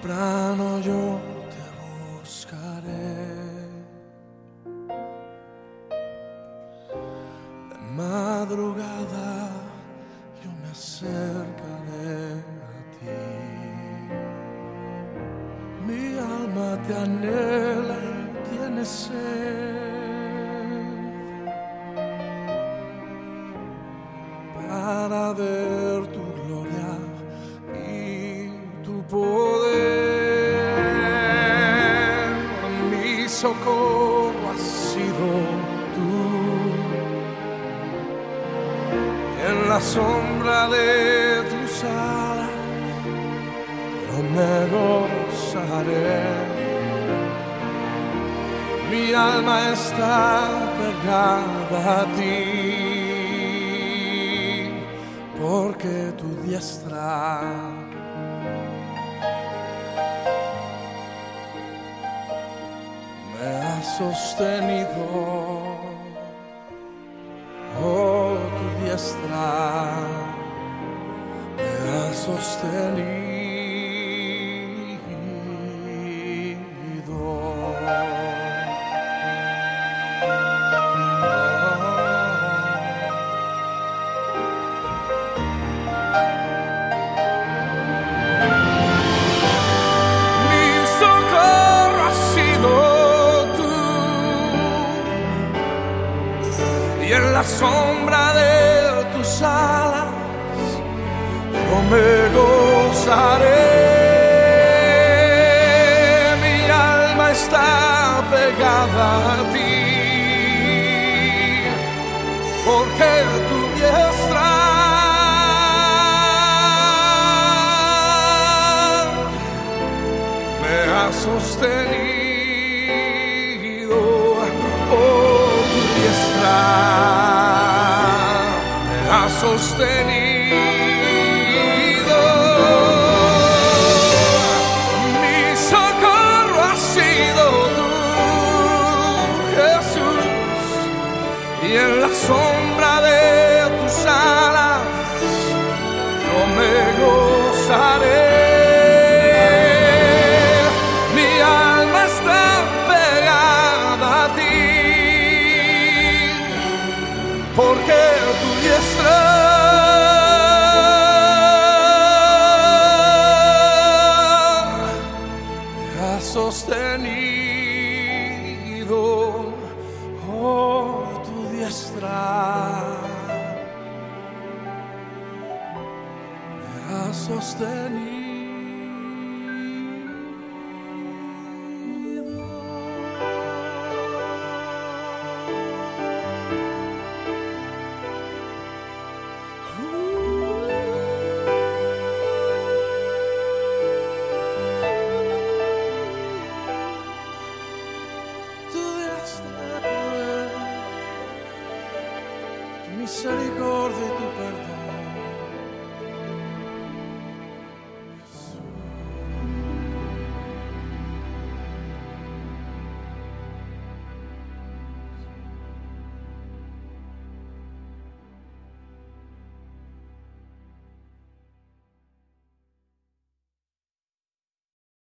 temprano yo te buscaré. De madrugada yo me acercaré a ti. Mi alma te anhela y tiene sed. Socorro has sido tú. En la sombra de tus alas yo me gozaré. Mi alma está pegada a ti, porque tu diestra sostenido. Oh, tu diestra me ha sostenido. La sombra de tus alas yo me gozaré. Mi alma está pegada a ti, porque tu diestra me ha sostenido. Sostenido, oh tu diestra me ha Tu se ricordi tu perdono.